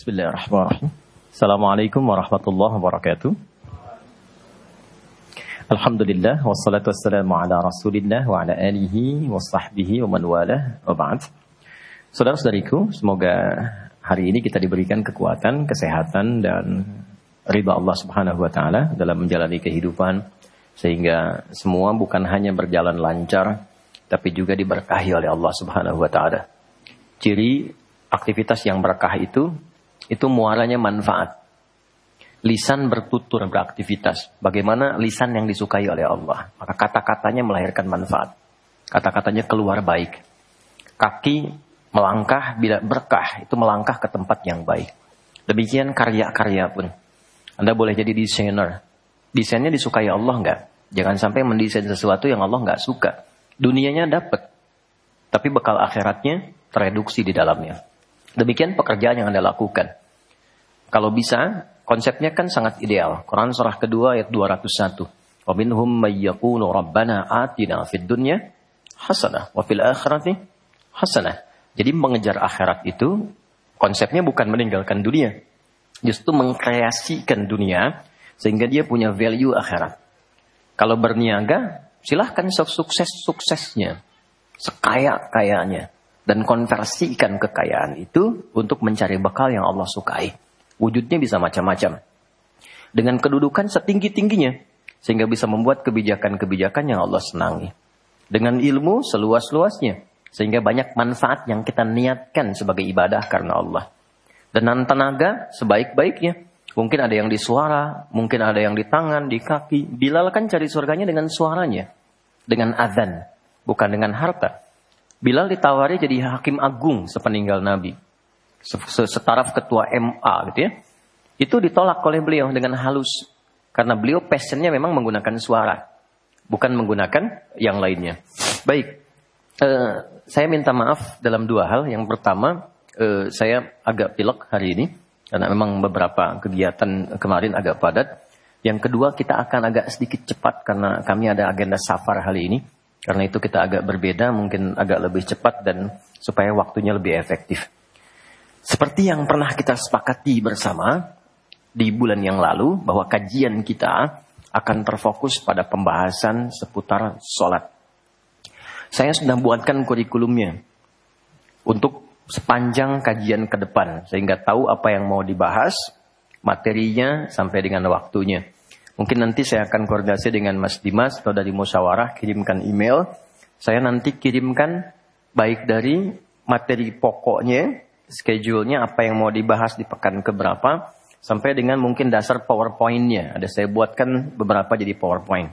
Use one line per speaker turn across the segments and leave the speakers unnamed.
Bismillahirrahmanirrahim. Assalamualaikum warahmatullahi wabarakatuh. Alhamdulillah wassalatu wassalamu ala Rasulillah wa ala alihi wa sahbihi wa man walah wa ba'd. Saudara-saudariku, semoga hari ini kita diberikan kekuatan, kesehatan dan ridha Allah Subhanahu wa taala dalam menjalani kehidupan sehingga semua bukan hanya berjalan lancar tapi juga diberkahi oleh Allah Subhanahu wa taala. Ciri aktivitas yang berkah itu itu muaranya manfaat. Lisan bertutur beraktivitas. Bagaimana lisan yang disukai oleh Allah. Maka kata-katanya melahirkan manfaat. Kata-katanya keluar baik. Kaki melangkah bila berkah. Itu melangkah ke tempat yang baik. Demikian karya-karya pun. Anda boleh jadi desainer. Desainnya disukai Allah enggak? Jangan sampai mendesain sesuatu yang Allah enggak suka. Dunianya dapat. Tapi bekal akhiratnya tereduksi di dalamnya. Demikian pekerjaan yang Anda lakukan. Kalau bisa, konsepnya kan sangat ideal. Quran surah kedua ayat 201. Wa minhum may yaqulu rabbana atina fid dunya hasanah wa fil akhirati hasanah. Jadi mengejar akhirat itu konsepnya bukan meninggalkan dunia. Justru mengkreasikan dunia sehingga dia punya value akhirat. Kalau berniaga, silahkan sukses-suksesnya. Sekaya-kayanya dan konversikan kekayaan itu untuk mencari bekal yang Allah sukai. Wujudnya bisa macam-macam. Dengan kedudukan setinggi-tingginya sehingga bisa membuat kebijakan-kebijakan yang Allah senangi. Dengan ilmu seluas-luasnya sehingga banyak manfaat yang kita niatkan sebagai ibadah karena Allah. Dengan tenaga sebaik-baiknya. Mungkin ada yang di suara, mungkin ada yang di tangan, di kaki. Bilal kan cari surganya dengan suaranya. Dengan azan, bukan dengan harta. Bilal ditawari jadi hakim agung sepeninggal Nabi. Setaraf ketua MA gitu ya. Itu ditolak oleh beliau dengan halus. Karena beliau passionnya memang menggunakan suara. Bukan menggunakan yang lainnya. Baik. Uh, saya minta maaf dalam dua hal. Yang pertama, uh, saya agak pilek hari ini. Karena memang beberapa kegiatan kemarin agak padat. Yang kedua, kita akan agak sedikit cepat karena kami ada agenda safar hari ini. Karena itu kita agak berbeda, mungkin agak lebih cepat dan supaya waktunya lebih efektif. Seperti yang pernah kita sepakati bersama di bulan yang lalu bahwa kajian kita akan terfokus pada pembahasan seputar sholat. Saya sudah buatkan kurikulumnya untuk sepanjang kajian ke depan sehingga tahu apa yang mau dibahas, materinya sampai dengan waktunya. Mungkin nanti saya akan koordinasi dengan Mas Dimas atau dari musyawarah kirimkan email. Saya nanti kirimkan baik dari materi pokoknya, schedule-nya apa yang mau dibahas di pekan keberapa, sampai dengan mungkin dasar PowerPoint-nya. Ada saya buatkan beberapa jadi PowerPoint.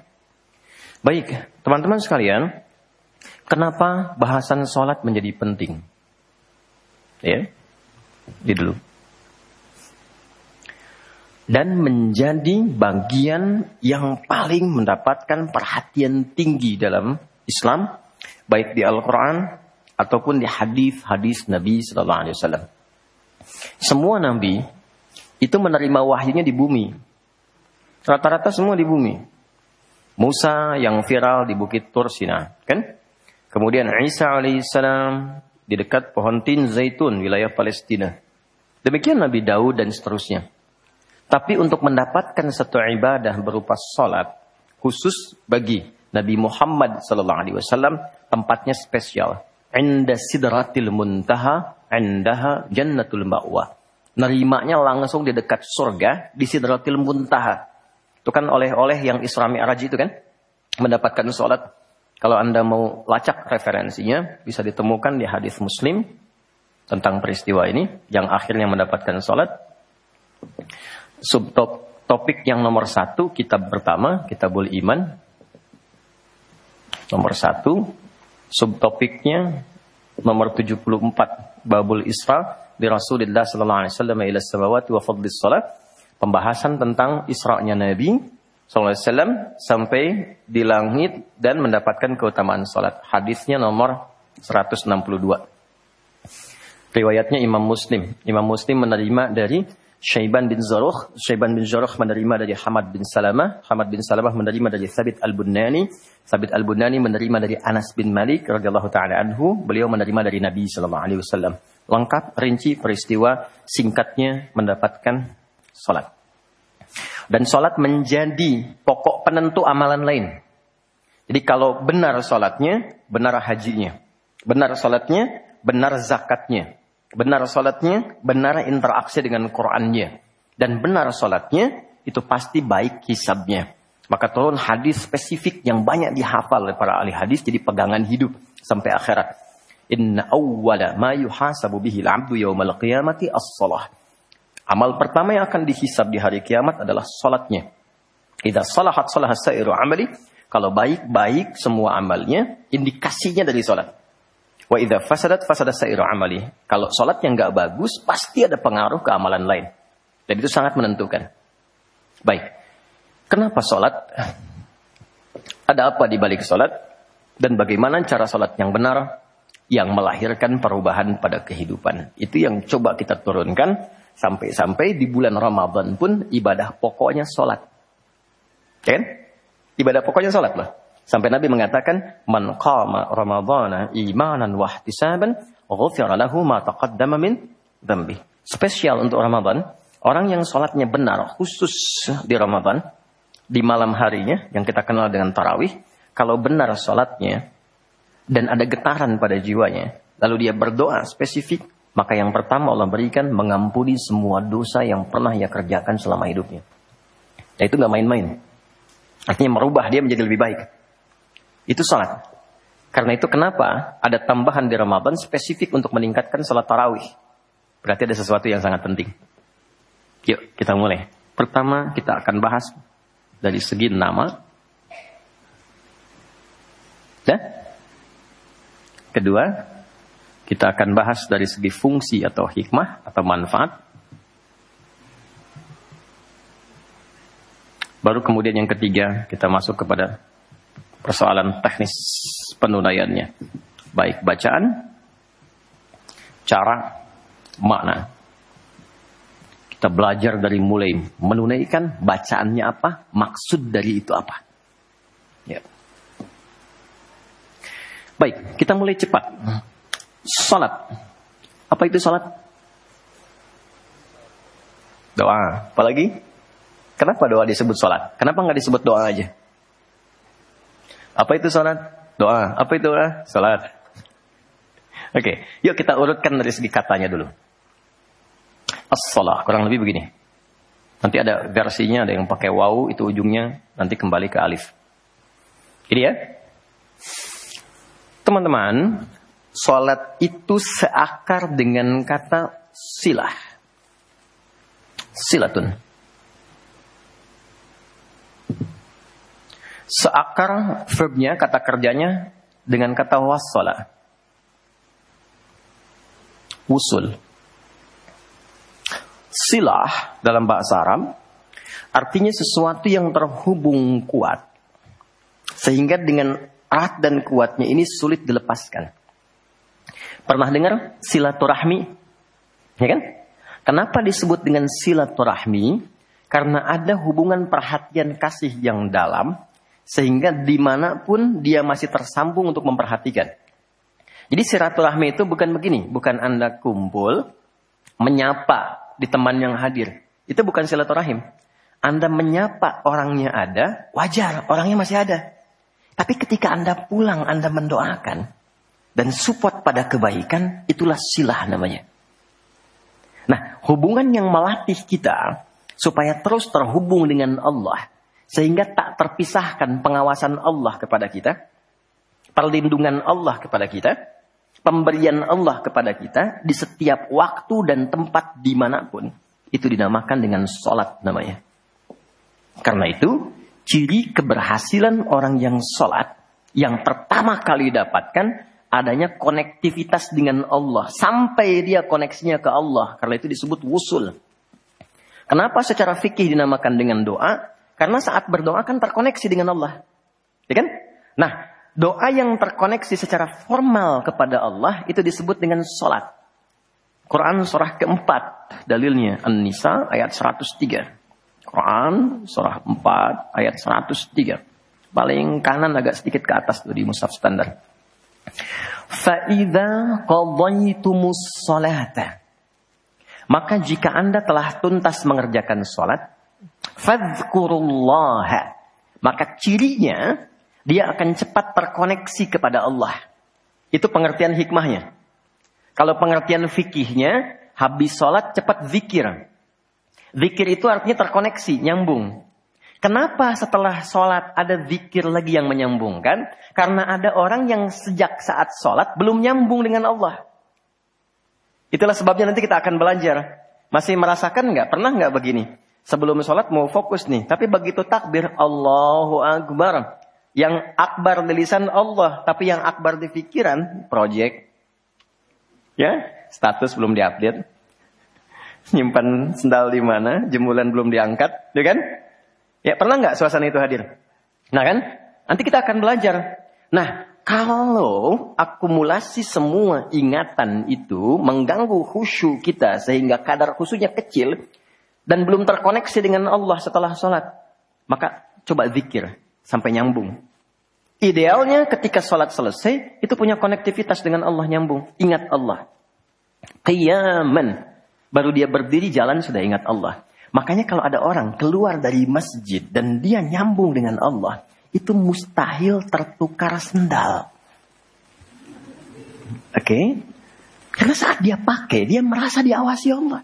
Baik, teman-teman sekalian, kenapa bahasan sholat menjadi penting? Ya, di dulu dan menjadi bagian yang paling mendapatkan perhatian tinggi dalam Islam baik di Al-Qur'an ataupun di hadis-hadis Nabi sallallahu alaihi wasallam. Semua nabi itu menerima wahyunya di bumi. Rata-rata semua di bumi. Musa yang viral di Bukit Tursina, kan? Kemudian Isa alaihissalam di dekat pohon tin zaitun wilayah Palestina. Demikian Nabi Daud dan seterusnya. Tapi untuk mendapatkan satu ibadah berupa salat khusus bagi Nabi Muhammad sallallahu alaihi wasallam tempatnya spesial. Inda sidratil muntaha, indaha jannatul ma'wa. Nerimanya langsung di dekat surga di sidratil muntaha. Itu kan oleh-oleh yang Isra Mi'raj itu kan mendapatkan salat. Kalau Anda mau lacak referensinya bisa ditemukan di hadis Muslim tentang peristiwa ini yang akhirnya mendapatkan salat subtopik yang nomor satu kitab pertama kitabul iman. Nomor satu subtopiknya nomor 74 babul isra di Rasulullah sallallahu alaihi wasallam ila samawati wa fadlis salat. Pembahasan tentang Isra-nya Nabi sallallahu alaihi wasallam sampai di langit dan mendapatkan keutamaan salat. Hadisnya nomor 162 riwayatnya Imam Muslim. Imam Muslim menerima dari Syaiban bin Zaruh, Syaiban bin Zaruh menerima dari Hamad bin Salamah, Hamad bin Salamah menerima dari Sabit Al-Bunani, Sabit Al-Bunani menerima dari Anas bin Malik radhiyallahu taala anhu, beliau menerima dari Nabi sallallahu alaihi wasallam. lengkap, rinci, peristiwa, singkatnya mendapatkan sholat. Dan sholat menjadi pokok penentu amalan lain. Jadi kalau benar sholatnya, benar hajinya. Benar sholatnya, benar zakatnya. Benar sholatnya, benar interaksi dengan Qur'annya. Dan benar sholatnya, itu pasti baik hisabnya. Maka turun hadis spesifik yang banyak dihafal oleh para ahli hadis jadi pegangan hidup sampai akhirat. Inna awwala ma yuhasabu bihi al-'abdu yawmal qiyamati as-salah. Amal pertama yang akan dihisab di hari kiamat adalah salatnya. Idza salahat salahat sairu amali, kalau baik-baik semua amalnya, indikasinya dari salat. Wa idza fasadat fasadat sairu amali. Kalau salatnya enggak bagus, pasti ada pengaruh ke amalan lain. Dan itu sangat menentukan. Baik. Kenapa salat? Ada apa di balik salat? Dan bagaimana cara salat yang benar yang melahirkan perubahan pada kehidupan? Itu yang coba kita turunkan Sampai-sampai di bulan Ramadan pun ibadah pokoknya sholat. Kan? Ibadah pokoknya sholat lah. Sampai Nabi mengatakan, Man qama Ramadana imanan wahtisaban, ghufira lahu ma taqaddama min dhambi. Spesial untuk Ramadan, orang yang sholatnya benar, khusus di Ramadan, di malam harinya, yang kita kenal dengan tarawih, kalau benar sholatnya, dan ada getaran pada jiwanya, lalu dia berdoa spesifik, maka yang pertama Allah berikan mengampuni semua dosa yang pernah ia kerjakan selama hidupnya. Dan itu nggak main-main. Artinya merubah dia menjadi lebih baik. Itu salat. Karena itu kenapa ada tambahan di Ramadan spesifik untuk meningkatkan salat tarawih. Berarti ada sesuatu yang sangat penting. Yuk kita mulai. Pertama kita akan bahas dari segi nama. Ya? Kedua, kita akan bahas dari segi fungsi atau hikmah atau manfaat. Baru kemudian yang ketiga kita masuk kepada persoalan teknis penunaiannya. Baik bacaan, cara, makna. Kita belajar dari mulai menunaikan bacaannya apa, maksud dari itu apa. Ya. Baik, kita mulai cepat. Salat. Apa itu salat? Doa. Apalagi? Kenapa doa disebut salat? Kenapa nggak disebut doa aja? Apa itu salat? Doa. Apa itu doa? Salat. Oke, okay. yuk kita urutkan dari segi katanya dulu. As-salah, kurang lebih begini. Nanti ada versinya, ada yang pakai waw, itu ujungnya nanti kembali ke alif. Ini ya. Teman-teman, Salat itu seakar dengan kata silah. Silatun. Seakar verbnya, kata kerjanya dengan kata wassalah. Usul. Silah dalam bahasa Arab artinya sesuatu yang terhubung kuat. Sehingga dengan erat dan kuatnya ini sulit dilepaskan. Pernah dengar silaturahmi? Ya kan? Kenapa disebut dengan silaturahmi? Karena ada hubungan perhatian kasih yang dalam, sehingga di mana pun dia masih tersambung untuk memperhatikan. Jadi silaturahmi itu bukan begini, bukan Anda kumpul, menyapa di teman yang hadir. Itu bukan silaturahim. Anda menyapa orangnya ada, wajar, orangnya masih ada. Tapi ketika Anda pulang, Anda mendoakan, dan support pada kebaikan, itulah silah namanya. Nah, hubungan yang melatih kita supaya terus terhubung dengan Allah, sehingga tak terpisahkan pengawasan Allah kepada kita, perlindungan Allah kepada kita, pemberian Allah kepada kita di setiap waktu dan tempat di mana pun. Itu dinamakan dengan sholat namanya. Karena itu, ciri keberhasilan orang yang sholat, yang pertama kali dapatkan adanya konektivitas dengan Allah sampai dia koneksinya ke Allah karena itu disebut wusul. Kenapa secara fikih dinamakan dengan doa? Karena saat berdoa kan terkoneksi dengan Allah. Ya kan? Nah, doa yang terkoneksi secara formal kepada Allah itu disebut dengan sholat. Quran surah keempat, dalilnya An-Nisa ayat 103. Quran surah 4 ayat 103. Paling kanan agak sedikit ke atas tuh di mushaf standar. Fa'idha qadaitumus salata. Maka jika anda telah tuntas mengerjakan sholat, fadhkurullaha. Maka cirinya, dia akan cepat terkoneksi kepada Allah. Itu pengertian hikmahnya. Kalau pengertian fikihnya, habis sholat cepat zikir. Zikir itu artinya terkoneksi, nyambung. Kenapa setelah sholat ada zikir lagi yang menyambungkan? Karena ada orang yang sejak saat sholat belum nyambung dengan Allah. Itulah sebabnya nanti kita akan belajar. Masih merasakan nggak? Pernah nggak begini? Sebelum sholat mau fokus nih. Tapi begitu takbir, Allahu Akbar. Yang akbar di lisan Allah. Tapi yang akbar di pikiran, project. Ya, status belum diupdate. Nyimpan sendal di mana, jemulan belum diangkat, ya kan? Ya pernah nggak suasana itu hadir? Nah kan? Nanti kita akan belajar. Nah, kalau akumulasi semua ingatan itu mengganggu khusyuk kita sehingga kadar khusyuknya kecil dan belum terkoneksi dengan Allah setelah sholat, maka coba zikir sampai nyambung. Idealnya ketika sholat selesai, itu punya konektivitas dengan Allah nyambung. Ingat Allah. Qiyaman. Baru dia berdiri jalan sudah ingat Allah. Makanya kalau ada orang keluar dari masjid dan dia nyambung dengan Allah, itu mustahil tertukar sendal. Oke? Okay? Karena saat dia pakai, dia merasa diawasi Allah.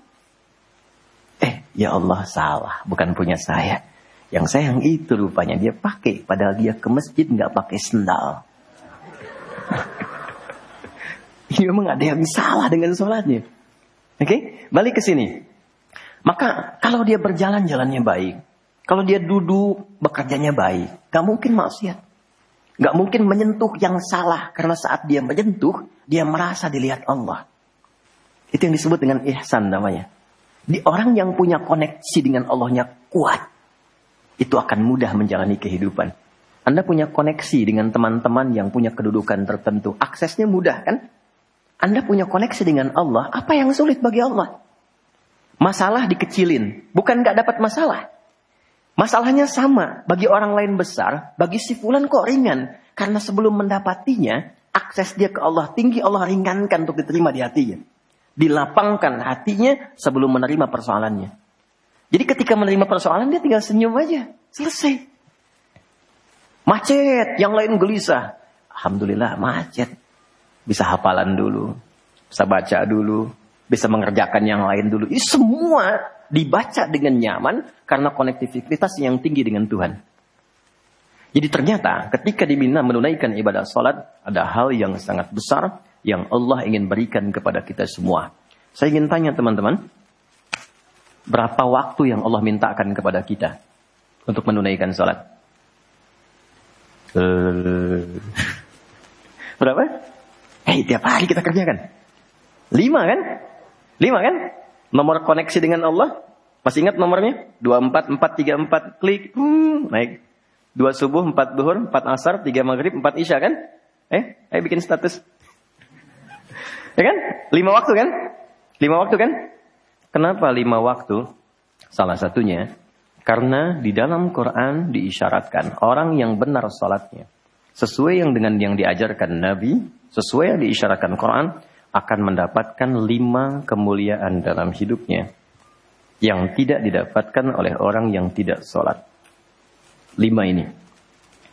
Ya Allah salah, bukan punya saya. Yang saya yang itu rupanya dia pakai, padahal dia ke masjid nggak pakai sendal. Ini memang ada yang salah dengan sholatnya. Oke, okay? balik ke sini. Maka kalau dia berjalan jalannya baik, kalau dia duduk bekerjanya baik, gak mungkin maksiat. Gak mungkin menyentuh yang salah karena saat dia menyentuh dia merasa dilihat Allah. Itu yang disebut dengan ihsan namanya. Di orang yang punya koneksi dengan Allahnya kuat, itu akan mudah menjalani kehidupan. Anda punya koneksi dengan teman-teman yang punya kedudukan tertentu, aksesnya mudah kan? Anda punya koneksi dengan Allah, apa yang sulit bagi Allah? Masalah dikecilin, bukan nggak dapat masalah. Masalahnya sama, bagi orang lain besar, bagi si fulan kok ringan. Karena sebelum mendapatinya, akses dia ke Allah tinggi, Allah ringankan untuk diterima di hatinya. Dilapangkan hatinya sebelum menerima persoalannya. Jadi ketika menerima persoalan, dia tinggal senyum aja. Selesai. Macet, yang lain gelisah. Alhamdulillah macet. Bisa hafalan dulu. Bisa baca dulu bisa mengerjakan yang lain dulu. Ini semua dibaca dengan nyaman karena konektivitas yang tinggi dengan Tuhan. Jadi ternyata ketika diminta menunaikan ibadah salat ada hal yang sangat besar yang Allah ingin berikan kepada kita semua. Saya ingin tanya teman-teman, berapa waktu yang Allah mintakan kepada kita untuk menunaikan salat? Uh, berapa? Eh, hey, tiap hari kita kerjakan. Lima kan? Lima kan? Nomor koneksi dengan Allah. Masih ingat nomornya? Dua empat empat tiga empat klik. Hmm, naik. Dua subuh, empat duhur, empat asar, tiga maghrib, empat isya kan? Eh, ayo bikin status. Ya kan? Lima waktu kan? Lima waktu kan? Kenapa lima waktu? Salah satunya karena di dalam Quran diisyaratkan orang yang benar salatnya sesuai yang dengan yang diajarkan Nabi, sesuai yang diisyaratkan Quran, akan mendapatkan lima kemuliaan dalam hidupnya yang tidak didapatkan oleh orang yang tidak sholat. Lima ini.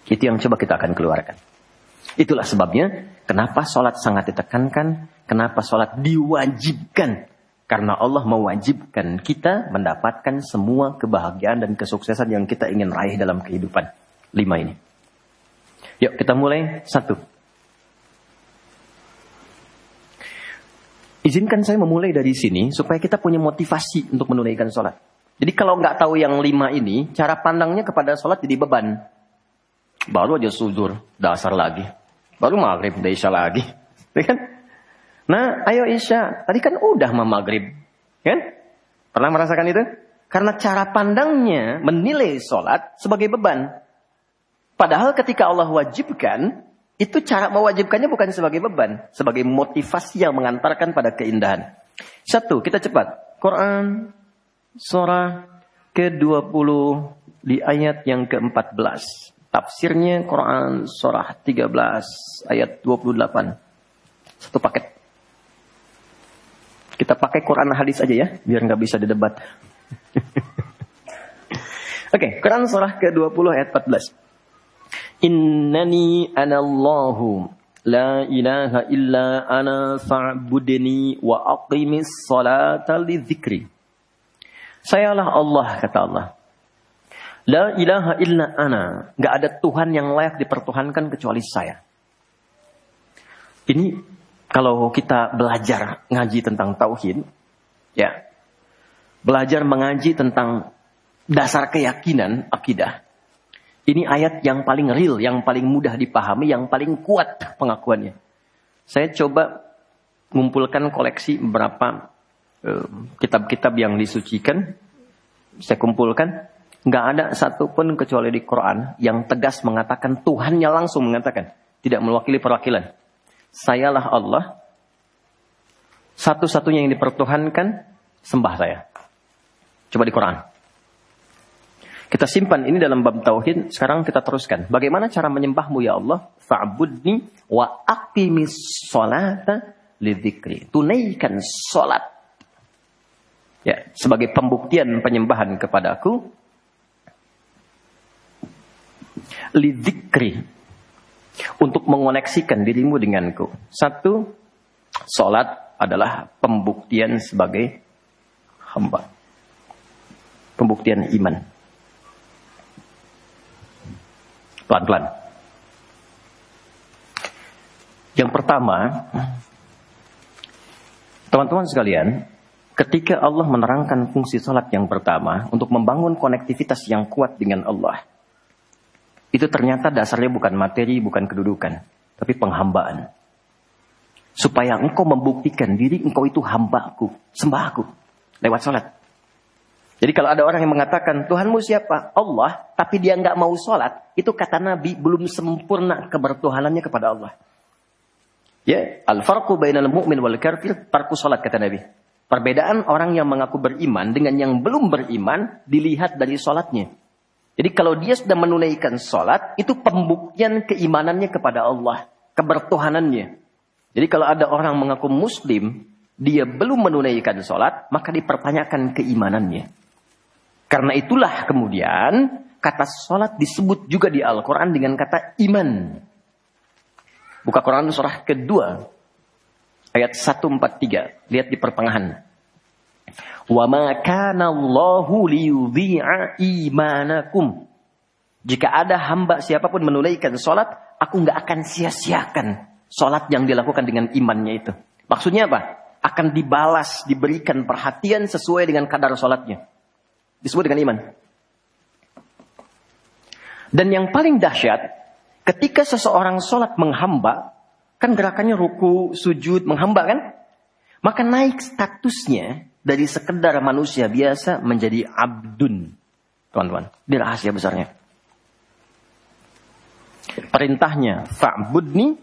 Itu yang coba kita akan keluarkan. Itulah sebabnya kenapa sholat sangat ditekankan, kenapa sholat diwajibkan. Karena Allah mewajibkan kita mendapatkan semua kebahagiaan dan kesuksesan yang kita ingin raih dalam kehidupan. Lima ini. Yuk kita mulai. Satu. Izinkan saya memulai dari sini supaya kita punya motivasi untuk menunaikan sholat. Jadi kalau nggak tahu yang lima ini, cara pandangnya kepada sholat jadi beban. Baru aja sujud, dasar lagi. Baru maghrib, udah isya lagi. Ya kan? Nah, ayo isya. Tadi kan udah mau maghrib. Kan? Pernah merasakan itu? Karena cara pandangnya menilai sholat sebagai beban. Padahal ketika Allah wajibkan, itu cara mewajibkannya bukan sebagai beban, sebagai motivasi yang mengantarkan pada keindahan. Satu, kita cepat. Quran surah ke-20 di ayat yang ke-14. Tafsirnya Quran surah 13 ayat 28. Satu paket. Kita pakai Quran hadis aja ya, biar nggak bisa didebat. Oke, okay, Quran surah ke-20 ayat 14. Innani anallahu la ilaha illa ana fa'budni wa aqimis salata li dzikri. Sayalah Allah kata Allah. La ilaha illa ana. Gak ada Tuhan yang layak dipertuhankan kecuali saya. Ini kalau kita belajar ngaji tentang tauhid, ya, belajar mengaji tentang dasar keyakinan akidah. Ini ayat yang paling real, yang paling mudah dipahami, yang paling kuat pengakuannya. Saya coba mengumpulkan koleksi beberapa eh, kitab-kitab uh, yang disucikan. Saya kumpulkan Nggak ada satupun kecuali di Quran yang tegas mengatakan Tuhannya langsung mengatakan. Tidak mewakili perwakilan. Sayalah Allah. Satu-satunya yang dipertuhankan sembah saya. Coba di Quran. Kita simpan ini dalam bab tauhid. Sekarang kita teruskan. Bagaimana cara menyembahmu ya Allah? Fa'budni wa aqimis salata lidzikri. Tunaikan salat. Ya, sebagai pembuktian penyembahan kepadaku lidzikri untuk mengoneksikan dirimu denganku. Satu, salat adalah pembuktian sebagai hamba. Pembuktian iman. Pelan-pelan. Yang pertama, teman-teman sekalian, ketika Allah menerangkan fungsi salat yang pertama untuk membangun konektivitas yang kuat dengan Allah, itu ternyata dasarnya bukan materi, bukan kedudukan, tapi penghambaan. Supaya engkau membuktikan diri engkau itu hambaku, sembahku, lewat sholat. Jadi kalau ada orang yang mengatakan, Tuhanmu siapa? Allah, tapi dia nggak mau sholat, itu kata Nabi belum sempurna kebertuhanannya kepada Allah. Ya, al-farqu bainal mu'min wal kafir, farqu sholat kata Nabi. Perbedaan orang yang mengaku beriman dengan yang belum beriman dilihat dari sholatnya. Jadi kalau dia sudah menunaikan sholat, itu pembuktian keimanannya kepada Allah. Kebertuhanannya. Jadi kalau ada orang mengaku muslim, dia belum menunaikan sholat, maka dipertanyakan keimanannya. Karena itulah kemudian kata sholat disebut juga di Al-Quran dengan kata iman. Buka Quran surah kedua. Ayat 143. Lihat di pertengahan. Wa ma kana Allahu liyudhi'a imanakum. Jika ada hamba siapa pun menunaikan salat, aku nggak akan sia-siakan salat yang dilakukan dengan imannya itu. Maksudnya apa? Akan dibalas, diberikan perhatian sesuai dengan kadar salatnya. Disebut dengan iman. Dan yang paling dahsyat, ketika seseorang sholat menghamba, kan gerakannya ruku, sujud, menghamba kan? Maka naik statusnya dari sekedar manusia biasa menjadi abdun. Teman-teman, di rahasia besarnya. Perintahnya fa'budni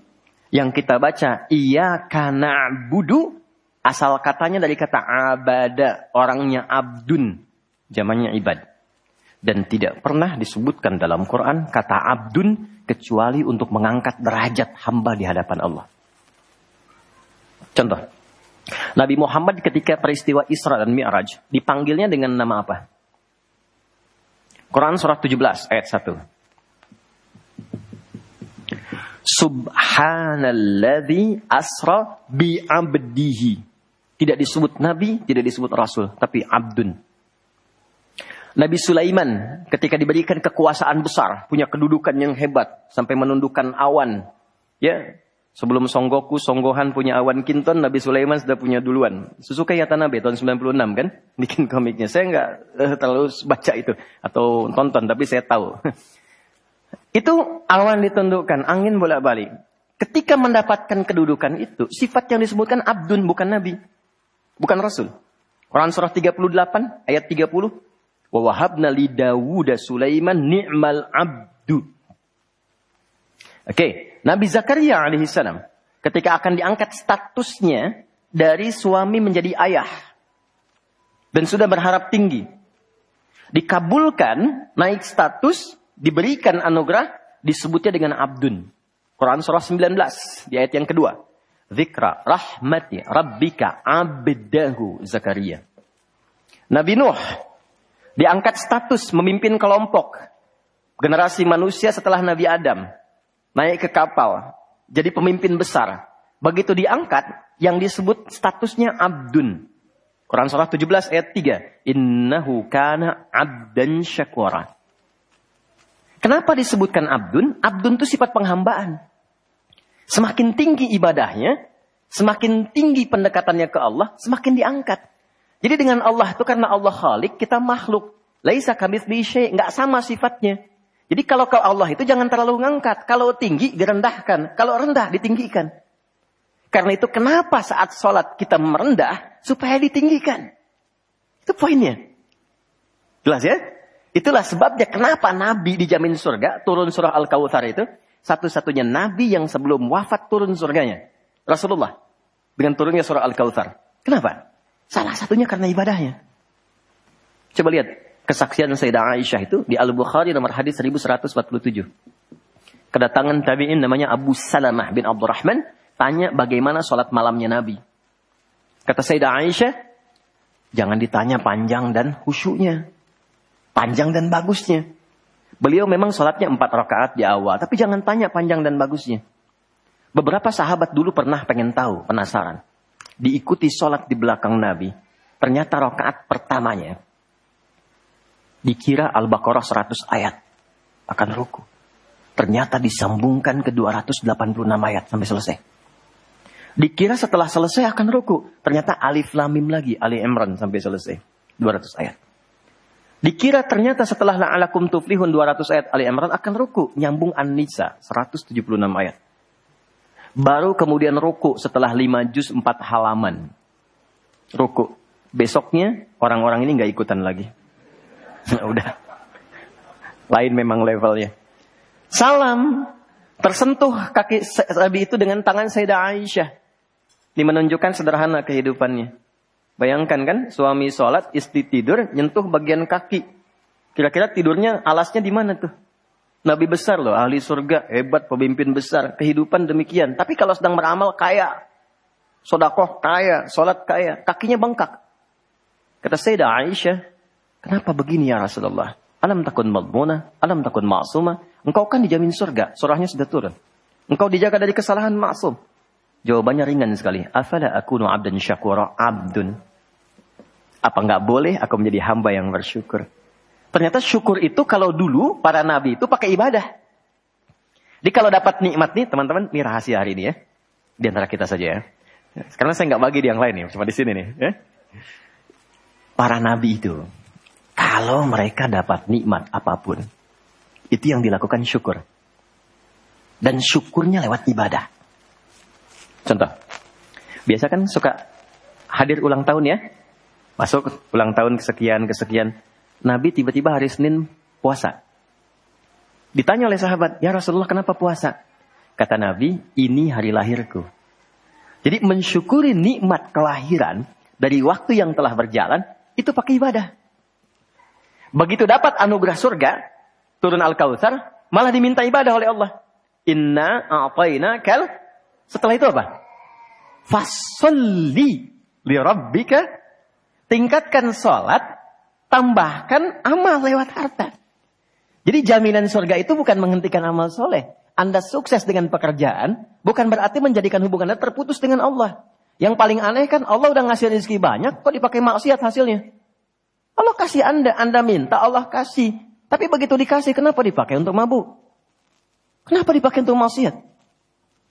yang kita baca iya karena budu asal katanya dari kata abada orangnya abdun zamannya ibad dan tidak pernah disebutkan dalam Quran kata abdun kecuali untuk mengangkat derajat hamba di hadapan Allah. Contoh, Nabi Muhammad ketika peristiwa Isra dan Mi'raj dipanggilnya dengan nama apa? Quran surah 17 ayat 1. Subhanalladzi asra bi abdihi. Tidak disebut nabi, tidak disebut rasul, tapi abdun. Nabi Sulaiman ketika diberikan kekuasaan besar, punya kedudukan yang hebat sampai menundukkan awan. Ya, Sebelum Songgoku, Songgohan punya awan kinton, Nabi Sulaiman sudah punya duluan. Susuka Yatanabe tahun 96 kan, bikin komiknya. Saya nggak uh, terlalu baca itu atau tonton, tapi saya tahu. itu awan ditundukkan, angin bolak-balik. Ketika mendapatkan kedudukan itu, sifat yang disebutkan abdun bukan nabi, bukan rasul. Quran surah 38 ayat 30. Wa wahabna li Dawuda Sulaiman ni'mal abdu. Oke, okay. Nabi Zakaria alaihissalam ketika akan diangkat statusnya dari suami menjadi ayah dan sudah berharap tinggi. Dikabulkan naik status diberikan anugerah disebutnya dengan abdun. Quran surah 19 di ayat yang kedua. Zikra rahmati rabbika abdahu Zakaria. Nabi Nuh diangkat status memimpin kelompok generasi manusia setelah Nabi Adam. Naik ke kapal, jadi pemimpin besar. Begitu diangkat, yang disebut statusnya abdun. Quran surah 17 ayat 3. Innahu kana abdan syakura. Kenapa disebutkan abdun? Abdun itu sifat penghambaan. Semakin tinggi ibadahnya, semakin tinggi pendekatannya ke Allah, semakin diangkat. Jadi dengan Allah itu karena Allah khalik, kita makhluk. Laisa kamitsli syai', enggak sama sifatnya. Jadi kalau ke Allah itu jangan terlalu ngangkat. Kalau tinggi direndahkan, kalau rendah ditinggikan. Karena itu kenapa saat sholat kita merendah supaya ditinggikan. Itu poinnya. Jelas ya? Itulah sebabnya kenapa Nabi dijamin surga, turun surah Al-Kawthar itu, satu-satunya nabi yang sebelum wafat turun surganya. Rasulullah. Dengan turunnya surah Al-Kautsar. Kenapa? Salah satunya karena ibadahnya. Coba lihat kesaksian Sayyidah Aisyah itu di Al-Bukhari nomor hadis 1147. Kedatangan tabi'in namanya Abu Salamah bin Abdurrahman tanya bagaimana sholat malamnya Nabi. Kata Sayyidah Aisyah, jangan ditanya panjang dan khusyuknya. Panjang dan bagusnya. Beliau memang sholatnya empat rakaat di awal, tapi jangan tanya panjang dan bagusnya. Beberapa sahabat dulu pernah pengen tahu, penasaran. Diikuti sholat di belakang Nabi. Ternyata rakaat pertamanya. Dikira Al-Baqarah 100 ayat. Akan ruku. Ternyata disambungkan ke 286 ayat sampai selesai. Dikira setelah selesai akan ruku. Ternyata alif lamim lagi. Ali Imran sampai selesai. 200 ayat. Dikira ternyata setelah la'alakum tuflihun 200 ayat Ali Imran akan ruku. Nyambung An-Nisa 176 ayat. Baru kemudian ruku setelah 5 juz 4 halaman. Ruku. Besoknya orang-orang ini nggak ikutan lagi. Udah. Lain memang levelnya. Salam. Tersentuh kaki Nabi itu dengan tangan Sayyidah Aisyah. Ini menunjukkan sederhana kehidupannya. Bayangkan kan, suami sholat, istri tidur, nyentuh bagian kaki. Kira-kira tidurnya alasnya di mana tuh? Nabi besar loh, ahli surga, hebat, pemimpin besar, kehidupan demikian. Tapi kalau sedang beramal kaya, sodakoh kaya, sholat kaya, kakinya bengkak. Kata Sayyidah Aisyah, kenapa begini ya Rasulullah? Alam takun madmuna, alam takun ma'suma. Engkau kan dijamin surga, surahnya sudah turun. Engkau dijaga dari kesalahan maksum. Jawabannya ringan sekali. Afala akunu abdan syakura abdun. Apa nggak boleh aku menjadi hamba yang bersyukur? Ternyata syukur itu kalau dulu para nabi itu pakai ibadah. Jadi kalau dapat nikmat nih teman-teman, ini rahasia hari ini ya. Di antara kita saja ya. Karena saya nggak bagi di yang lain nih, cuma di sini nih. Ya. Para nabi itu, kalau mereka dapat nikmat apa pun, itu yang dilakukan syukur. Dan syukurnya lewat ibadah. Contoh, biasa kan suka hadir ulang tahun ya, masuk ulang tahun kesekian kesekian. Nabi tiba-tiba hari Senin puasa. Ditanya oleh sahabat, ya Rasulullah kenapa puasa? Kata Nabi, ini hari lahirku. Jadi mensyukuri nikmat kelahiran dari waktu yang telah berjalan, itu pakai ibadah. Begitu dapat anugerah surga, turun Al-Kautsar, malah diminta ibadah oleh Allah. Inna a'tayna kal setelah itu apa? Fasolli li rabbika. Tingkatkan sholat, tambahkan amal lewat harta. Jadi jaminan surga itu bukan menghentikan amal soleh. Anda sukses dengan pekerjaan, bukan berarti menjadikan hubungan Anda terputus dengan Allah. Yang paling aneh kan Allah udah ngasih rezeki banyak, kok dipakai maksiat hasilnya? Allah kasih Anda, Anda minta, Allah kasih. Tapi begitu dikasih, kenapa dipakai untuk mabuk? Kenapa dipakai untuk maksiat?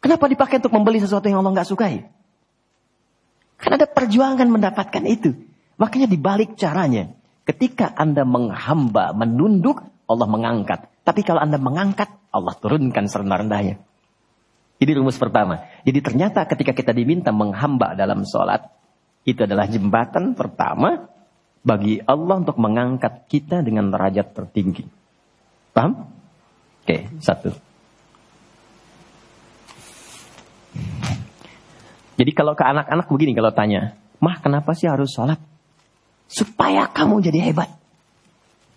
Kenapa dipakai untuk membeli sesuatu yang Allah nggak sukai? Kan ada perjuangan mendapatkan itu. Makanya dibalik caranya. Ketika Anda menghamba, menunduk, Allah mengangkat. Tapi kalau Anda mengangkat, Allah turunkan serendah-rendahnya. Ini rumus pertama. Jadi ternyata ketika kita diminta menghamba dalam sholat, itu adalah jembatan pertama bagi Allah untuk mengangkat kita dengan derajat tertinggi. Paham? Oke, satu. Jadi kalau ke anak-anak begini kalau tanya, Mah kenapa sih harus sholat? Supaya kamu jadi hebat.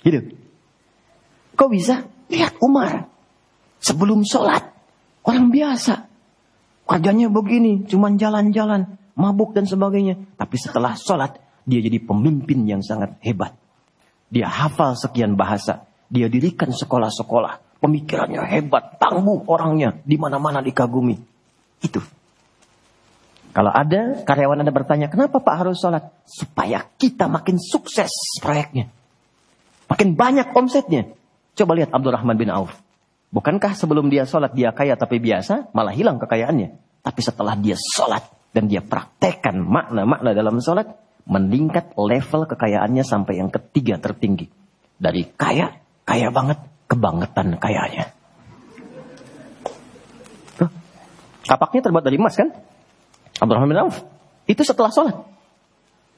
Gitu. Kok bisa?
Lihat Umar. Sebelum sholat. Orang biasa. Kerjanya begini. Cuman jalan-jalan. Mabuk dan sebagainya. Tapi setelah sholat. Dia jadi pemimpin yang sangat hebat. Dia hafal sekian bahasa. Dia dirikan sekolah-sekolah. Pemikirannya hebat. Tangguh orangnya. Di mana-mana dikagumi. Itu. Kalau ada karyawan Anda bertanya, kenapa Pak harus sholat? Supaya kita makin sukses proyeknya. Makin banyak omsetnya. Coba lihat Abdurrahman bin Auf. Bukankah sebelum dia sholat dia kaya tapi biasa, malah hilang kekayaannya. Tapi setelah dia sholat dan dia praktekkan makna-makna dalam sholat, meningkat level kekayaannya sampai yang ketiga tertinggi. Dari kaya, kaya banget, kebangetan kayanya. Kapaknya terbuat dari emas kan? Abdurrahman bin Auf. Itu setelah sholat.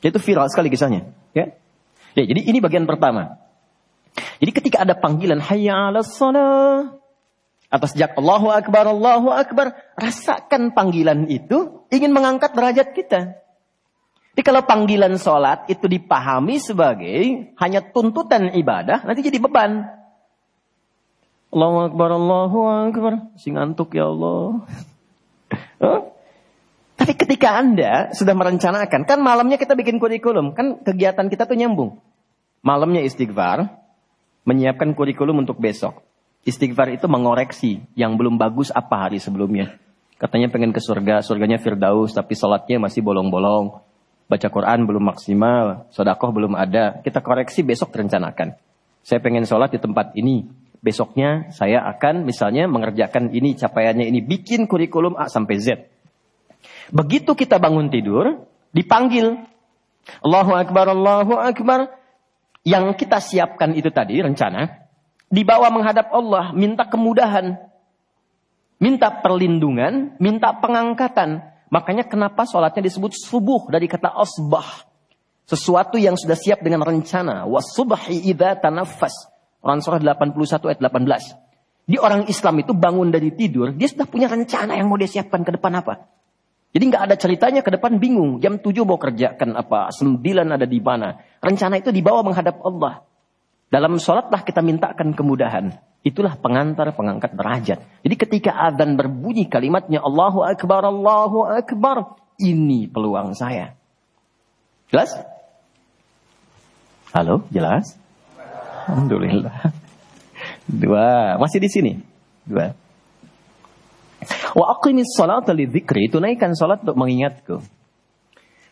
Itu viral sekali kisahnya. Ya. ya jadi ini bagian pertama. Jadi ketika ada panggilan hayya 'alas shalah atas sejak Allahu Akbar, Allahu Akbar, rasakan panggilan itu ingin mengangkat derajat kita. Jadi kalau panggilan sholat itu dipahami sebagai hanya tuntutan ibadah, nanti jadi beban. Allahu Akbar, Allahu Akbar. Sing ngantuk ya Allah. Tapi ketika Anda sudah merencanakan, kan malamnya kita bikin kurikulum, kan kegiatan kita tuh nyambung. Malamnya istighfar, menyiapkan kurikulum untuk besok. Istighfar itu mengoreksi yang belum bagus apa hari sebelumnya. Katanya pengen ke surga, surganya Firdaus, tapi sholatnya masih bolong-bolong. Baca Quran belum maksimal, sodakoh belum ada. Kita koreksi besok terencanakan. Saya pengen sholat di tempat ini. Besoknya saya akan misalnya mengerjakan ini, capaiannya ini. Bikin kurikulum A sampai Z Begitu kita bangun tidur, dipanggil. Allahu Akbar, Allahu Akbar. Yang kita siapkan itu tadi, rencana. Dibawa menghadap Allah, minta kemudahan. Minta perlindungan, minta pengangkatan. Makanya kenapa sholatnya disebut subuh dari kata asbah. Sesuatu yang sudah siap dengan rencana. Wasubhi idha tanafas. Quran surah 81 ayat 18. Di orang Islam itu bangun dari tidur, dia sudah punya rencana yang mau dia siapkan ke depan apa. Jadi nggak ada ceritanya ke depan bingung. Jam 7 mau kerjakan apa, 9 ada di mana. Rencana itu dibawa menghadap Allah. Dalam sholatlah kita mintakan kemudahan. Itulah pengantar pengangkat derajat. Jadi ketika adzan berbunyi kalimatnya Allahu Akbar, Allahu Akbar. Ini peluang saya. Jelas? Halo, jelas? Alhamdulillah. Dua, masih di sini. Dua. Wa aqimis salata li dzikri, tunaikan salat untuk mengingatku.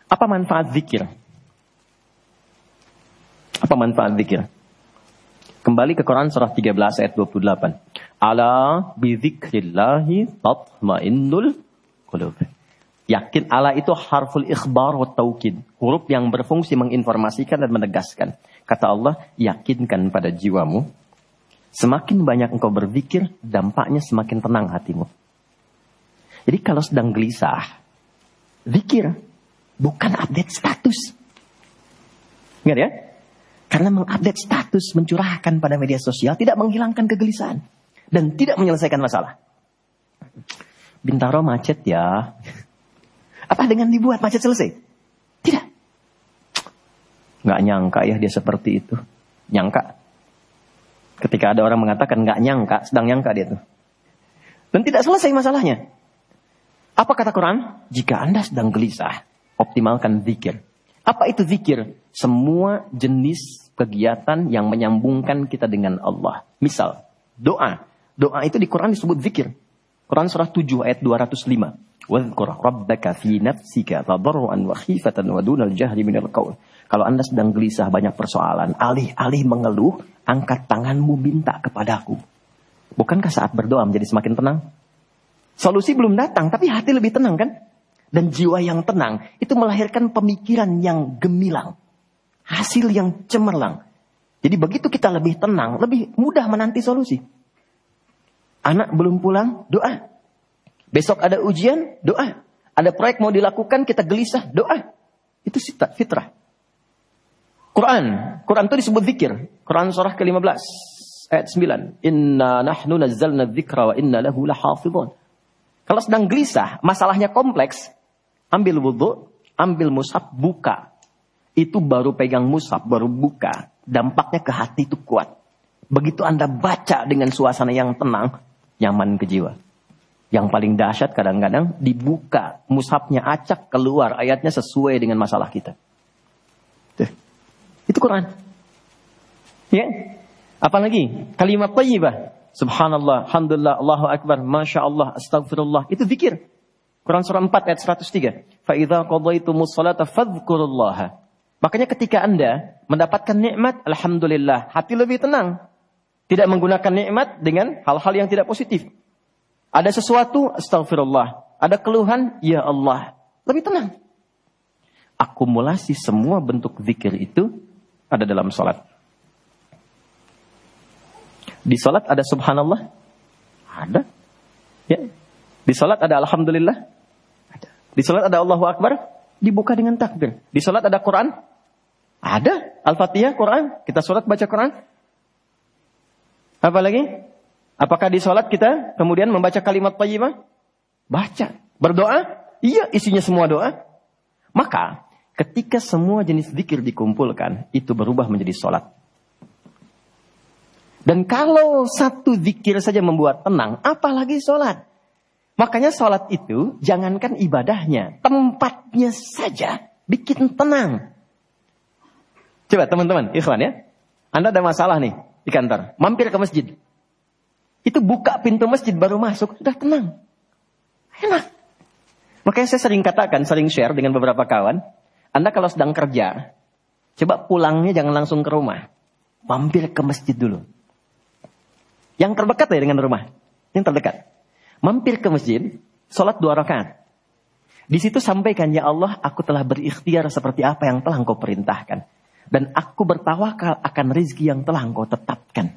Apa manfaat zikir? Apa manfaat zikir? Kembali ke Quran surah 13 ayat 28. Ala bi dzikrillahi tatmainnul qulub. Yakin ala itu harful ikhbar wa taukid. Huruf yang berfungsi menginformasikan dan menegaskan. Kata Allah, yakinkan pada jiwamu. Semakin banyak engkau berzikir, dampaknya semakin tenang hatimu. Jadi kalau sedang gelisah, zikir, bukan update status. Ingat ya? Karena mengupdate status, mencurahkan pada media sosial tidak menghilangkan kegelisahan. Dan tidak menyelesaikan masalah. Bintaro macet ya. Apa dengan dibuat macet selesai? Tidak. Nggak nyangka ya dia seperti itu. Nyangka. Ketika ada orang mengatakan nggak nyangka, sedang nyangka dia tuh. Dan tidak selesai masalahnya. Apa kata Quran? Jika Anda sedang gelisah, optimalkan zikir. Apa itu zikir? Semua jenis kegiatan yang menyambungkan kita dengan Allah. Misal, doa. Doa itu di Quran disebut zikir. Quran surah 7 ayat 205. Wadhkur rabbaka fi nafsika tadarruan wa khifatan wa dunal jahri minal. Kalau Anda sedang gelisah banyak persoalan, alih-alih mengeluh, angkat tanganmu minta kepadaku. Bukankah saat berdoa menjadi semakin tenang? Solusi belum datang, tapi hati lebih tenang kan? Dan jiwa yang tenang itu melahirkan pemikiran yang gemilang. Hasil yang cemerlang. Jadi begitu kita lebih tenang, lebih mudah menanti solusi. Anak belum pulang, doa. Besok ada ujian, doa. Ada proyek mau dilakukan, kita gelisah, doa. Itu fitrah. Quran. Quran itu disebut zikir. Quran surah ke-15 ayat 9. Inna nahnu nazzalna dzikra wa inna lahu lahafidhun. Kalau sedang gelisah, masalahnya kompleks, ambil wudhu, ambil musab, buka. Itu baru pegang musab, baru buka. Dampaknya ke hati itu kuat. Begitu Anda baca dengan suasana yang tenang, nyaman ke jiwa. Yang paling dahsyat kadang-kadang dibuka, mushafnya acak keluar ayatnya sesuai dengan masalah kita. Tuh. Itu Quran. Ya. Apalagi kalimat thayyibah. Subhanallah, Alhamdulillah, Allahu Akbar, Masya Allah, Astagfirullah. Itu zikir. Quran surah 4 ayat 103. Fa idza qadaytumus salata fadhkurullaha. Makanya ketika Anda mendapatkan nikmat, alhamdulillah, hati lebih tenang. Tidak menggunakan nikmat dengan hal-hal yang tidak positif. Ada sesuatu, astagfirullah. Ada keluhan, ya Allah. Lebih tenang. Akumulasi semua bentuk zikir itu ada dalam salat. Di salat ada subhanallah? Ada. Ya. Di salat ada alhamdulillah? Di sholat ada Allahu Akbar? Dibuka dengan takbir. Di sholat ada Quran? Ada. Al-Fatihah, Quran. Kita sholat baca Quran. Apa lagi? Apakah di sholat kita kemudian membaca kalimat tayyibah? Baca. Berdoa? Iya, isinya semua doa. Maka, ketika semua jenis zikir dikumpulkan, itu berubah menjadi sholat. Dan kalau satu zikir saja membuat tenang, apalagi sholat. Makanya sholat itu, jangankan ibadahnya, tempatnya saja bikin tenang. Coba teman-teman, ikhwan ya. Anda ada masalah nih di kantor, mampir ke masjid. Itu buka pintu masjid baru masuk, sudah tenang. Enak. Makanya saya sering katakan, sering share dengan beberapa kawan, Anda kalau sedang kerja, coba pulangnya jangan langsung ke rumah. Mampir ke masjid dulu. Yang terdekat ya dengan rumah. Yang terdekat. Mampir ke masjid, sholat dua rakaat. Di situ sampaikan, ya Allah, aku telah berikhtiar seperti apa yang telah engkau perintahkan. Dan aku bertawakal akan rizki yang telah engkau tetapkan.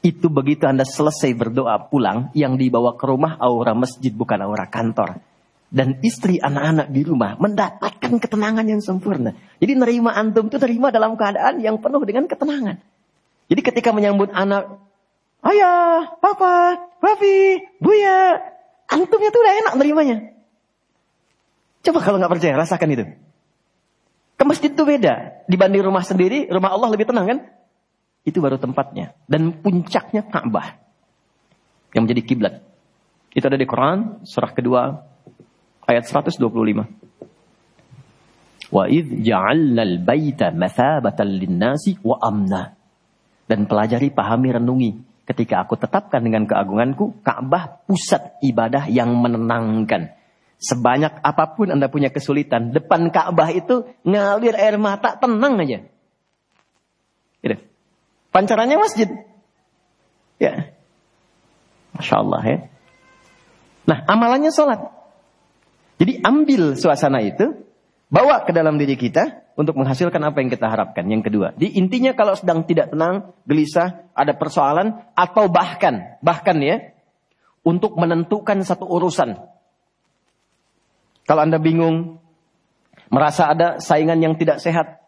Itu begitu Anda selesai berdoa pulang, yang dibawa ke rumah aura masjid bukan aura kantor. Dan istri anak-anak di rumah mendapatkan ketenangan yang sempurna. Jadi nerima antum itu nerima dalam keadaan yang penuh dengan ketenangan. Jadi ketika menyambut anak, ayah, papa, papi, buya, antumnya tuh udah enak nerimanya. Coba kalau nggak percaya, rasakan itu. Ke masjid itu beda. Dibanding rumah sendiri, rumah Allah lebih tenang kan? Itu baru tempatnya. Dan puncaknya Ka'bah. Yang menjadi kiblat. Itu ada di Quran, surah kedua, ayat 125. Wa idh ja'alna al-baita mathabatan wa amna. Dan pelajari, pahami, renungi. Ketika aku tetapkan dengan keagunganku, Ka'bah pusat ibadah yang menenangkan Sebanyak apa pun Anda punya kesulitan, depan Ka'bah itu ngalir air mata, tenang aja. Gitu. Pancarannya masjid. Ya. Masya Allah ya. Nah, amalannya sholat. Jadi ambil suasana itu, bawa ke dalam diri kita untuk menghasilkan apa yang kita harapkan. Yang kedua, di intinya kalau sedang tidak tenang, gelisah, ada persoalan, atau bahkan, bahkan ya, untuk menentukan satu urusan, kalau Anda bingung, merasa ada saingan yang tidak sehat,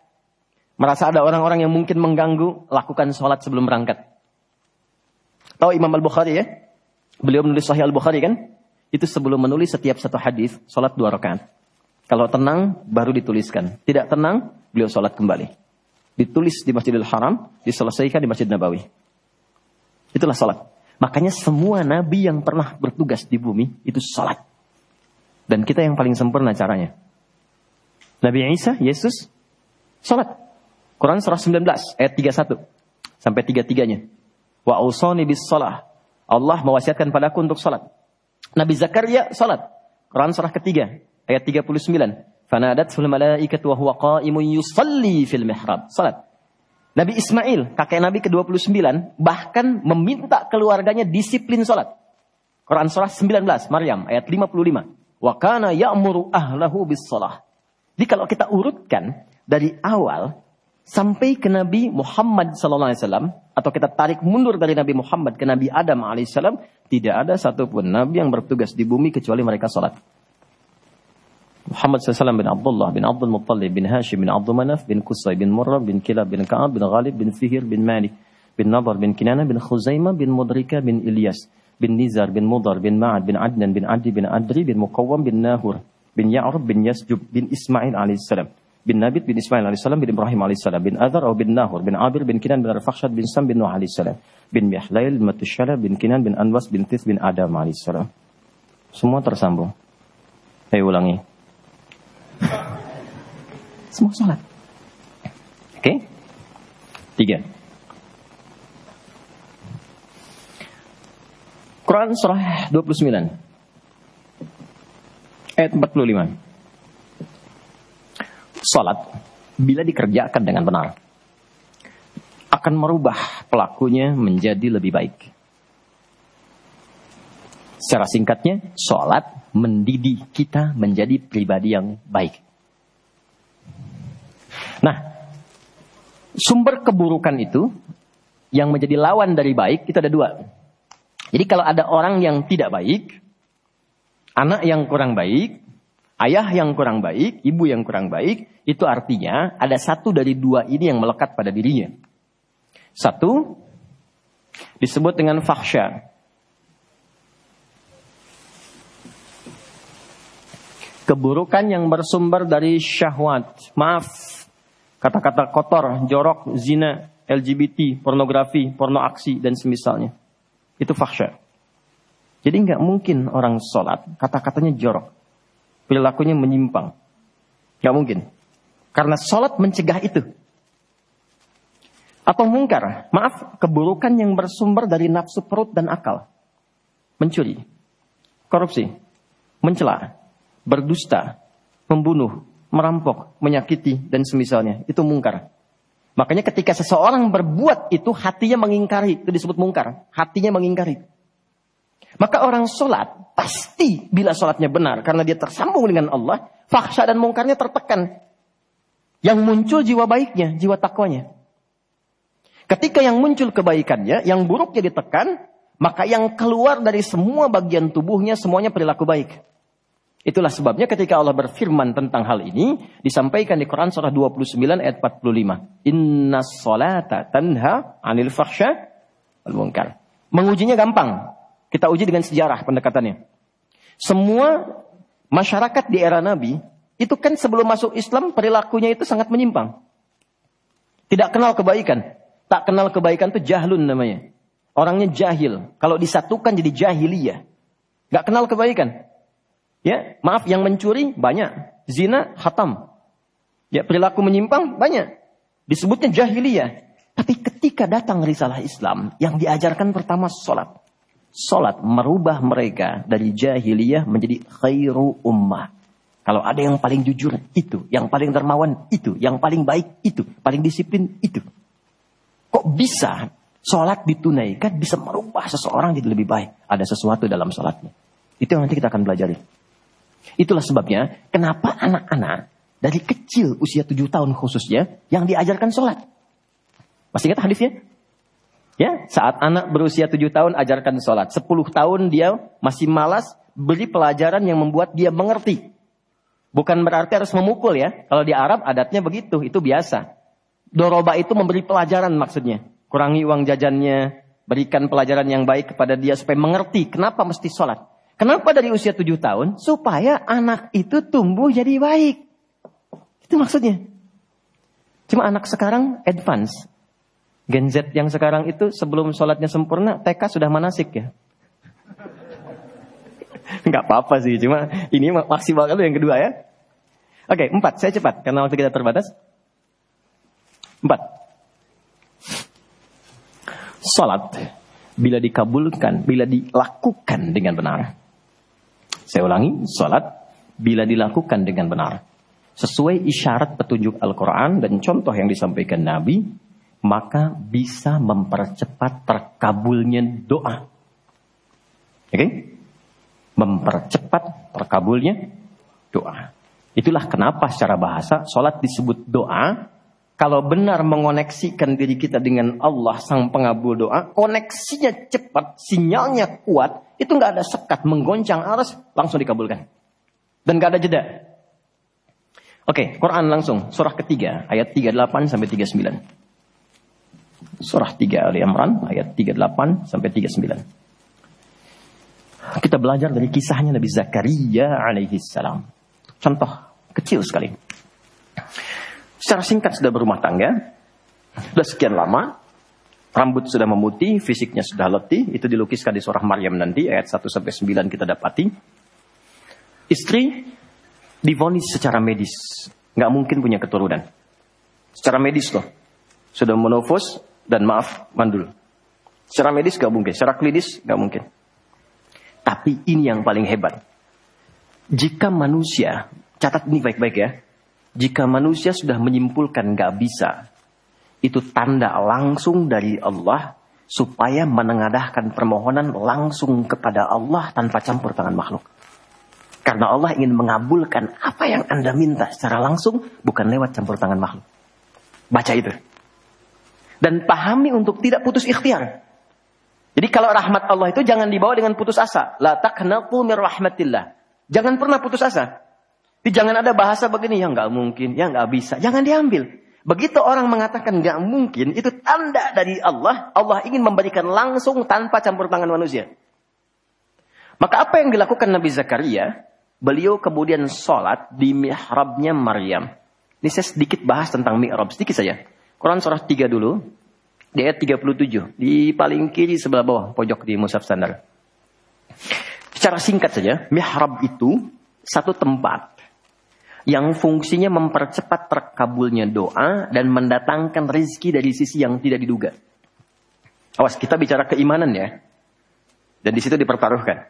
merasa ada orang-orang yang mungkin mengganggu, lakukan sholat sebelum berangkat. Tahu Imam Al-Bukhari ya? Beliau menulis Sahih Al-Bukhari kan? Itu sebelum menulis setiap satu hadis, sholat dua rakaat. Kalau tenang, baru dituliskan. Tidak tenang, beliau sholat kembali. Ditulis di Masjidil Haram, diselesaikan di Masjid Nabawi. Itulah sholat. Makanya semua nabi yang pernah bertugas di bumi, itu sholat. Dan kita yang paling sempurna caranya. Nabi Isa, Yesus, sholat. Quran surah 19 ayat 31 sampai 33-nya. Wa ausani bis salah. Allah mewasiatkan padaku untuk sholat. Nabi Zakaria sholat. Quran surah ketiga ayat 39. Fanadat fil malaikat wa huwa qa'imun yusalli fil mihrab. Salat. Nabi Ismail, kakek Nabi ke-29, bahkan meminta keluarganya disiplin sholat. Quran surah 19, Maryam, ayat 55. Wa kana ya'muru ahlahu bis salah. Jadi kalau kita urutkan dari awal sampai ke Nabi Muhammad sallallahu alaihi wasallam atau kita tarik mundur dari Nabi Muhammad ke Nabi Adam alaihissalam, tidak ada satupun nabi yang bertugas di bumi kecuali mereka salat. Muhammad SAW bin Abdullah bin Abdul Muttalib bin Hashim bin Abdul Manaf bin Qusay bin Murrah bin Kilab bin Ka'ab bin Ghalib bin Fihir bin Malik bin Nadar bin Kinana bin Khuzaimah bin Mudrika bin Ilyas bin Nizar bin Mudar bin Ma'ad bin Adnan bin Adi bin Adri bin Muqawwam bin Nahur bin Ya'rub bin Yasjub bin Ismail alaihissalam
bin Nabit bin Ismail alaihissalam bin Ibrahim alaihissalam bin Azar atau bin Nahur bin Abir bin Kinan bin Arfakhshad bin Sam bin Nuh alaihissalam bin Mihlail bin Matushala bin Kinan bin Anwas bin Tith bin Adam alaihissalam. Semua tersambung. Saya ulangi. Semua sholat. Oke? Okay? Tiga. Quran surah 29 ayat 45. Salat bila dikerjakan dengan benar akan merubah pelakunya menjadi lebih baik. Secara singkatnya, sholat mendidik kita menjadi pribadi yang baik. Nah, sumber keburukan itu yang menjadi lawan dari baik itu ada dua. Jadi kalau ada orang yang tidak baik, anak yang kurang baik, ayah yang kurang baik, ibu yang kurang baik, itu artinya ada satu dari dua ini yang melekat pada dirinya. Satu, disebut dengan faksha. Keburukan yang bersumber dari syahwat. Maaf, kata-kata kotor, jorok, zina, LGBT, pornografi, porno aksi, dan semisalnya. Itu fahsya. Jadi nggak mungkin orang sholat kata-katanya jorok. Perilakunya menyimpang. Nggak mungkin. Karena sholat mencegah itu. Atau mungkar. Maaf, keburukan yang bersumber dari nafsu perut dan akal. Mencuri. Korupsi. Mencela. Berdusta. Membunuh. Merampok. Menyakiti. Dan semisalnya. Itu mungkar. Makanya ketika seseorang berbuat itu hatinya mengingkari, itu disebut mungkar. Hatinya mengingkari. Maka orang sholat pasti bila sholatnya benar karena dia tersambung dengan Allah, faksa dan mungkarnya tertekan. Yang muncul jiwa baiknya, jiwa takwanya. Ketika yang muncul kebaikannya, yang buruknya ditekan, maka yang keluar dari semua bagian tubuhnya semuanya perilaku baik. Itulah sebabnya ketika Allah berfirman tentang hal ini disampaikan di Quran surah 29 ayat 45. Inna salata tanha anil fahsya wal munkar. Mengujinya gampang. Kita uji dengan sejarah pendekatannya. Semua masyarakat di era Nabi itu kan sebelum masuk Islam perilakunya itu sangat menyimpang. Tidak kenal kebaikan. Tak kenal kebaikan itu jahlun namanya. Orangnya jahil. Kalau disatukan jadi jahiliyah. Gak kenal kebaikan. Ya, maaf yang mencuri banyak, zina hatam. Ya, perilaku menyimpang banyak. Disebutnya jahiliyah. Tapi ketika datang risalah Islam yang diajarkan pertama sholat. Sholat merubah mereka dari jahiliyah menjadi khairu ummah. Kalau ada yang paling jujur, itu. Yang paling dermawan, itu. Yang paling baik, itu. Paling disiplin, itu. Kok bisa sholat ditunaikan bisa merubah seseorang jadi lebih baik? Ada sesuatu dalam sholatnya. Itu yang nanti kita akan pelajari. Itulah sebabnya kenapa anak-anak dari kecil usia tujuh tahun khususnya yang diajarkan sholat. Masih ingat hadisnya? Ya, saat anak berusia tujuh tahun ajarkan sholat. Sepuluh tahun dia masih malas beri pelajaran yang membuat dia mengerti. Bukan berarti harus memukul ya. Kalau di Arab adatnya begitu, itu biasa. Doroba itu memberi pelajaran maksudnya. Kurangi uang jajannya, berikan pelajaran yang baik kepada dia supaya mengerti kenapa mesti sholat. Kenapa dari usia tujuh tahun? Supaya anak itu tumbuh jadi baik. Itu maksudnya. Cuma anak sekarang advance. Gen Z yang sekarang itu sebelum sholatnya sempurna, TK sudah manasik ya. Enggak apa-apa sih, cuma ini maksimal kalau yang kedua ya. Oke, empat. Saya cepat, karena waktu kita terbatas. Empat. Sholat, bila dikabulkan, bila dilakukan dengan benar, saya ulangi, salat bila dilakukan dengan benar. Sesuai isyarat petunjuk Al-Quran dan contoh yang disampaikan Nabi, maka bisa mempercepat terkabulnya doa. Oke? Okay? Mempercepat terkabulnya doa. Itulah kenapa secara bahasa sholat disebut doa. Kalau benar mengoneksikan diri kita dengan Allah sang pengabul doa, koneksinya cepat, sinyalnya kuat, itu nggak ada sekat, menggoncang aras, langsung dikabulkan. Dan nggak ada jeda. Oke, Quran langsung. Surah ketiga, ayat 38 sampai 39. Surah 3 Ali Imran, ayat 38 sampai 39. Kita belajar dari kisahnya Nabi Zakaria alaihi salam. Contoh kecil sekali. Secara singkat sudah berumah tangga, sudah sekian lama, rambut sudah memutih, fisiknya sudah letih, itu dilukiskan di surah Maryam nanti, ayat 1 sampai 9 kita dapati. Istri divonis secara medis, nggak mungkin punya keturunan. Secara medis loh, sudah menofos dan maaf mandul. Secara medis nggak mungkin, secara klinis nggak mungkin. Tapi ini yang paling hebat. Jika manusia, catat ini baik-baik ya, jika manusia sudah menyimpulkan gak bisa, itu tanda langsung dari Allah supaya menengadahkan permohonan langsung kepada Allah tanpa campur tangan makhluk. Karena Allah ingin mengabulkan apa yang Anda minta secara langsung, bukan lewat campur tangan makhluk. Baca itu. Dan pahami untuk tidak putus ikhtiar. Jadi kalau rahmat Allah itu jangan dibawa dengan putus asa. La taqnatu mir rahmatillah. Jangan pernah putus asa. Jadi jangan ada bahasa begini, ya nggak mungkin, ya nggak bisa. Jangan diambil. Begitu orang mengatakan nggak mungkin, itu tanda dari Allah. Allah ingin memberikan langsung tanpa campur tangan manusia. Maka apa yang dilakukan Nabi Zakaria? Beliau kemudian sholat di mihrabnya Maryam. Ini saya sedikit bahas tentang mihrab, sedikit saja. Quran surah 3 dulu, di ayat 37, di paling kiri sebelah bawah, pojok di Musaf Standar. Secara singkat saja, mihrab itu satu tempat yang fungsinya mempercepat terkabulnya doa dan mendatangkan rezeki dari sisi yang tidak diduga. Awas, kita bicara keimanan ya. Dan di situ dipertaruhkan.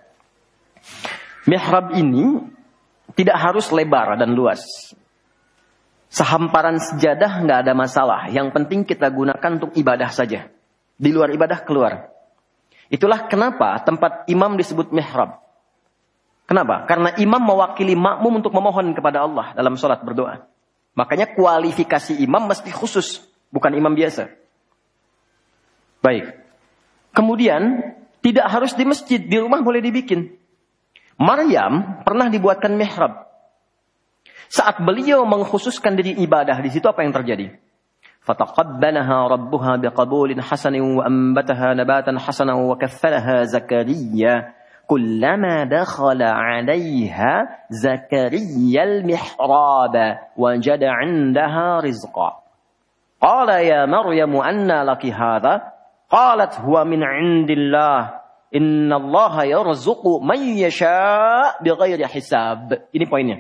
Mihrab ini tidak harus lebar dan luas. Sehamparan sejadah nggak ada masalah. Yang penting kita gunakan untuk ibadah saja. Di luar ibadah keluar. Itulah kenapa tempat imam disebut mihrab. Kenapa? Karena imam mewakili makmum untuk memohon kepada Allah dalam sholat berdoa. Makanya kualifikasi imam mesti khusus, bukan imam biasa. Baik. Kemudian, tidak harus di masjid, di rumah boleh dibikin. Maryam pernah dibuatkan mihrab. Saat beliau mengkhususkan diri ibadah, di situ apa yang terjadi? فتقبلها ربها بقبول حسن وأنبتها نباتا حسنا وكفلها زكريا كلما دخل عليها زكريا المحراب وجد عندها رزقا قال يا مريم أنى لك هذا قالت هو من عند الله إن الله يرزق من يشاء بغير حساب ini poinnya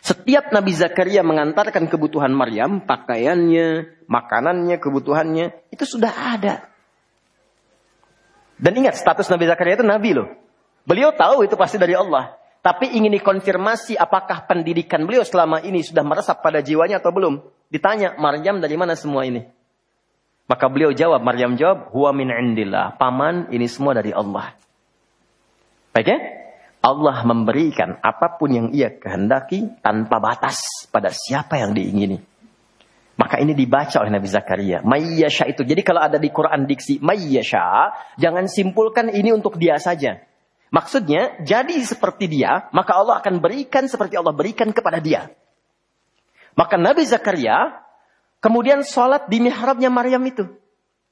Setiap Nabi Zakaria mengantarkan kebutuhan Maryam, pakaiannya, makanannya, kebutuhannya, itu sudah ada. Dan ingat status Nabi Zakaria itu nabi loh. Beliau tahu itu pasti dari Allah. Tapi ingin dikonfirmasi apakah pendidikan beliau selama ini sudah meresap pada jiwanya atau belum. Ditanya, Maryam dari mana semua ini? Maka beliau jawab, Maryam jawab, Huwa min indillah. Paman, ini semua dari Allah. Baik ya? Allah memberikan apa pun yang ia kehendaki tanpa batas pada siapa yang diingini. Maka ini dibaca oleh Nabi Zakaria. Mayyasha itu. Jadi kalau ada di Quran diksi mayyasha, jangan simpulkan ini untuk dia saja. Maksudnya, jadi seperti dia, maka Allah akan berikan seperti Allah berikan kepada dia. Maka Nabi Zakaria kemudian sholat di mihrabnya Maryam itu.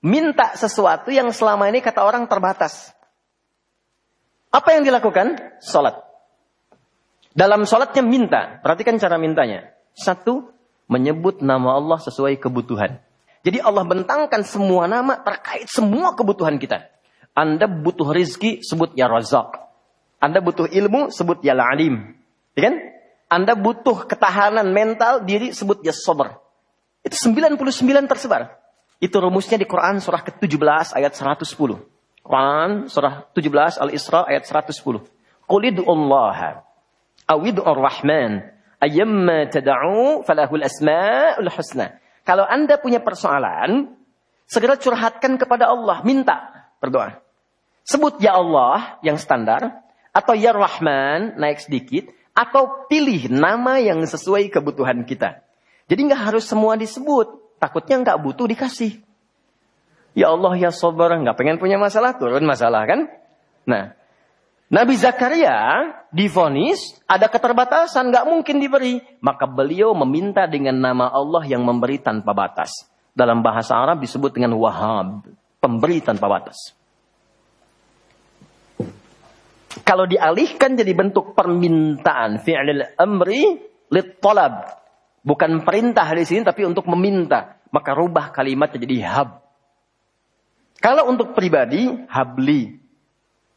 Minta sesuatu yang selama ini kata orang terbatas. Apa yang dilakukan? Sholat. Dalam sholatnya minta. Perhatikan cara mintanya. Satu, menyebut nama Allah sesuai kebutuhan. Jadi Allah bentangkan semua nama terkait semua kebutuhan kita. Anda butuh rizki, sebut ya razak. Anda butuh ilmu, sebut ya alim. Ya kan? Anda butuh ketahanan mental diri, sebut ya sabar. Itu 99 tersebar. Itu rumusnya di Quran surah ke-17 ayat 110. Quran surah 17 Al-Isra ayat 110. Qul Allah awid'ur rahman Ayyamma tada'u falahul asma'ul husna. Kalau Anda punya persoalan, segera curhatkan kepada Allah, minta berdoa. Sebut ya Allah yang standar atau ya Rahman naik sedikit atau pilih nama yang sesuai kebutuhan kita. Jadi nggak harus semua disebut, takutnya nggak butuh dikasih. Ya Allah ya sabar, nggak pengen punya masalah turun masalah kan? Nah, Nabi Zakaria difonis ada keterbatasan, nggak mungkin diberi. Maka beliau meminta dengan nama Allah yang memberi tanpa batas. Dalam bahasa Arab disebut dengan wahab, pemberi tanpa batas. Kalau dialihkan jadi bentuk permintaan fi'lil amri lit. Bukan perintah di sini tapi untuk meminta. Maka rubah kalimatnya jadi hab. Kalau untuk pribadi, habli.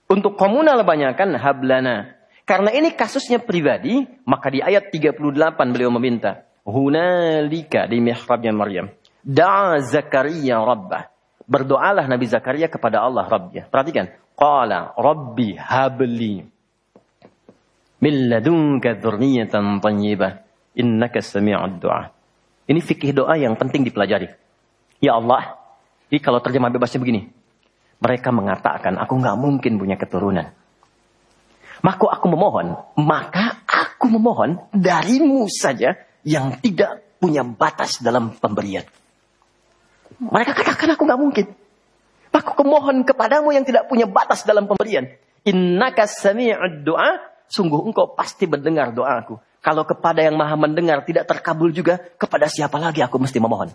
Untuk komunal banyakkan hablana. Karena ini kasusnya pribadi, maka di ayat 38 beliau meminta. Hunalika di mihrabnya Maryam. Da'a Zakaria Rabbah. Berdoalah Nabi Zakaria kepada Allah Rabbnya. Perhatikan. Qala Rabbi habli. Min ladunka dhurniyatan tayyibah. Innaka sami'ud du'a. Ini fikih doa yang penting dipelajari. Ya Allah. Ini kalau terjemah bebasnya begini. Mereka mengatakan, aku nggak mungkin punya keturunan. Maka aku memohon, maka aku memohon darimu saja yang tidak punya batas dalam pemberian. Mereka katakan aku nggak mungkin. Aku memohon kepadamu yang tidak punya batas dalam pemberian. Innaka sami'ud doa, sungguh engkau pasti mendengar doaku. Kalau kepada yang maha mendengar tidak terkabul juga, kepada siapa lagi aku mesti memohon?